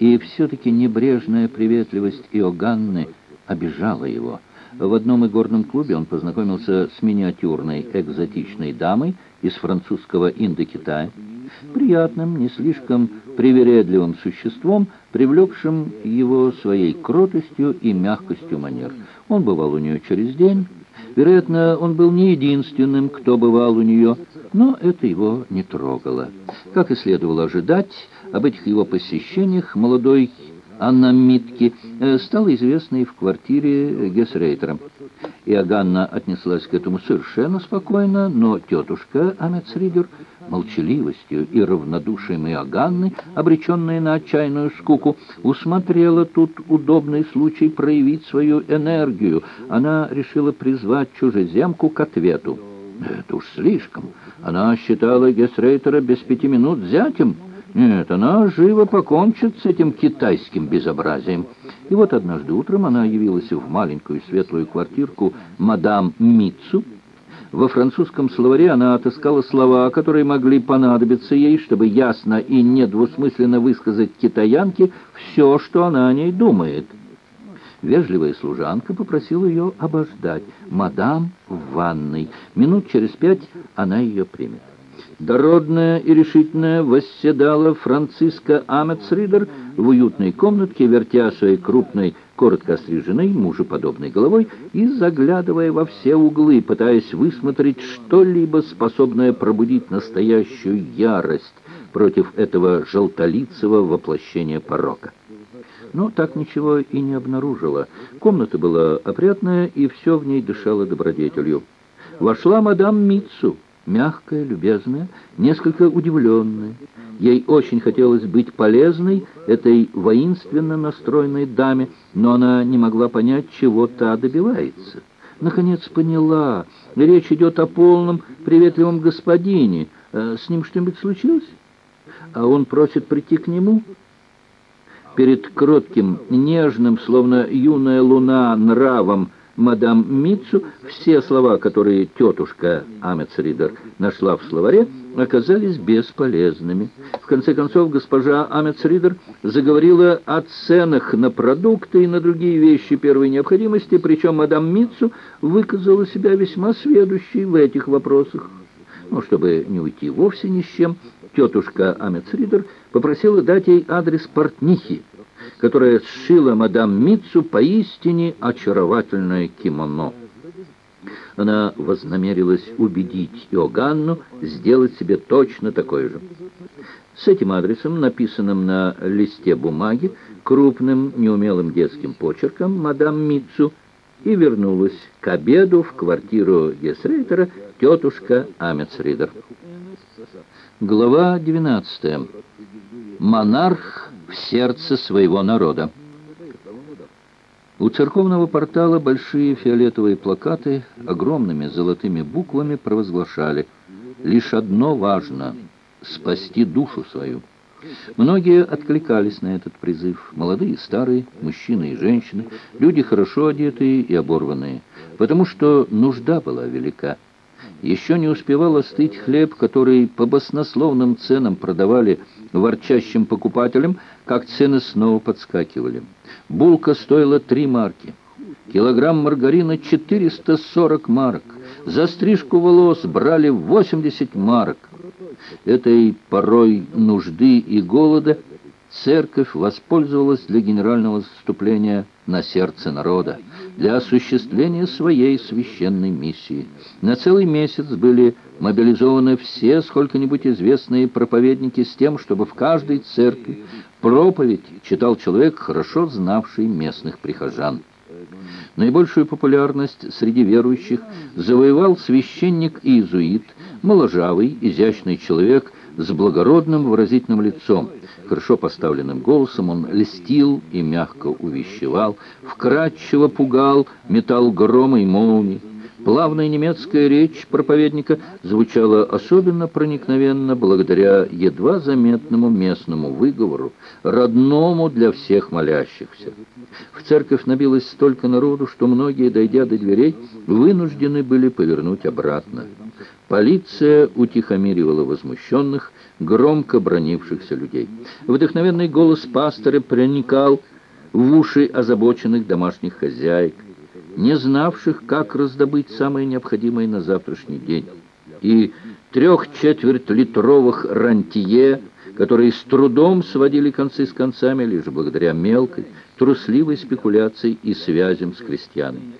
И все-таки небрежная приветливость Иоганны обижала его. В одном игорном клубе он познакомился с миниатюрной экзотичной дамой из французского Индокитая, приятным, не слишком привередливым существом, привлекшим его своей кротостью и мягкостью манер. Он бывал у нее через день. Вероятно, он был не единственным, кто бывал у нее, но это его не трогало. Как и следовало ожидать, об этих его посещениях молодой Анна Митки э, стала известной в квартире Гесрейтера. Иоганна отнеслась к этому совершенно спокойно, но тетушка Амецридер молчаливостью и равнодушием Иоганны, обреченная на отчаянную скуку, усмотрела тут удобный случай проявить свою энергию. Она решила призвать чужеземку к ответу. Это уж слишком. Она считала Гесрейтера без пяти минут зятем. Нет, она живо покончит с этим китайским безобразием. И вот однажды утром она явилась в маленькую светлую квартирку мадам Митцу. Во французском словаре она отыскала слова, которые могли понадобиться ей, чтобы ясно и недвусмысленно высказать китаянке все, что она о ней думает. Вежливая служанка попросила ее обождать. «Мадам в ванной. Минут через пять она ее примет». Дородная и решительная восседала Франциска Амецридер в уютной комнатке, вертя своей крупной, коротко остриженной, мужеподобной головой и заглядывая во все углы, пытаясь высмотреть что-либо, способное пробудить настоящую ярость против этого желтолицего воплощения порока. Но так ничего и не обнаружила. Комната была опрятная, и все в ней дышало добродетелью. Вошла мадам Митсу мягкая, любезная, несколько удивленная. Ей очень хотелось быть полезной этой воинственно настроенной даме, но она не могла понять, чего та добивается. Наконец поняла, речь идет о полном приветливом господине. Э, с ним что-нибудь случилось? А он просит прийти к нему? Перед кротким, нежным, словно юная луна, нравом, мадам Митцу, все слова, которые тетушка Амецридер нашла в словаре, оказались бесполезными. В конце концов, госпожа Амецридер заговорила о ценах на продукты и на другие вещи первой необходимости, причем мадам Митцу выказала себя весьма сведущей в этих вопросах. Но чтобы не уйти вовсе ни с чем, тетушка Амецридер попросила дать ей адрес портнихи, которая сшила мадам Митцу поистине очаровательное кимоно. Она вознамерилась убедить Иоганну сделать себе точно такое же. С этим адресом, написанным на листе бумаги, крупным неумелым детским почерком, мадам Митцу и вернулась к обеду в квартиру Гесрейтера тетушка Амецридер. Глава 12. Монарх в сердце своего народа. У церковного портала большие фиолетовые плакаты огромными золотыми буквами провозглашали «Лишь одно важно — спасти душу свою». Многие откликались на этот призыв. Молодые, старые, мужчины и женщины, люди хорошо одетые и оборванные, потому что нужда была велика. Еще не успевал остыть хлеб, который по баснословным ценам продавали ворчащим покупателям, как цены снова подскакивали. Булка стоила три марки. Килограмм маргарина 440 марок. За стрижку волос брали 80 марок. Этой порой нужды и голода церковь воспользовалась для генерального заступления на сердце народа, для осуществления своей священной миссии. На целый месяц были мобилизованы все сколько-нибудь известные проповедники с тем, чтобы в каждой церкви проповедь читал человек, хорошо знавший местных прихожан. Наибольшую популярность среди верующих завоевал священник-иезуит, моложавый, изящный человек с благородным выразительным лицом. Хорошо поставленным голосом он льстил и мягко увещевал, вкрадчиво пугал, метал грома и молнии. Плавная немецкая речь проповедника звучала особенно проникновенно благодаря едва заметному местному выговору, родному для всех молящихся. В церковь набилось столько народу, что многие, дойдя до дверей, вынуждены были повернуть обратно. Полиция утихомиривала возмущенных, громко бронившихся людей. Вдохновенный голос пастора проникал в уши озабоченных домашних хозяек не знавших, как раздобыть самое необходимое на завтрашний день, и трех-четверть-литровых рантье, которые с трудом сводили концы с концами лишь благодаря мелкой, трусливой спекуляции и связям с крестьянами.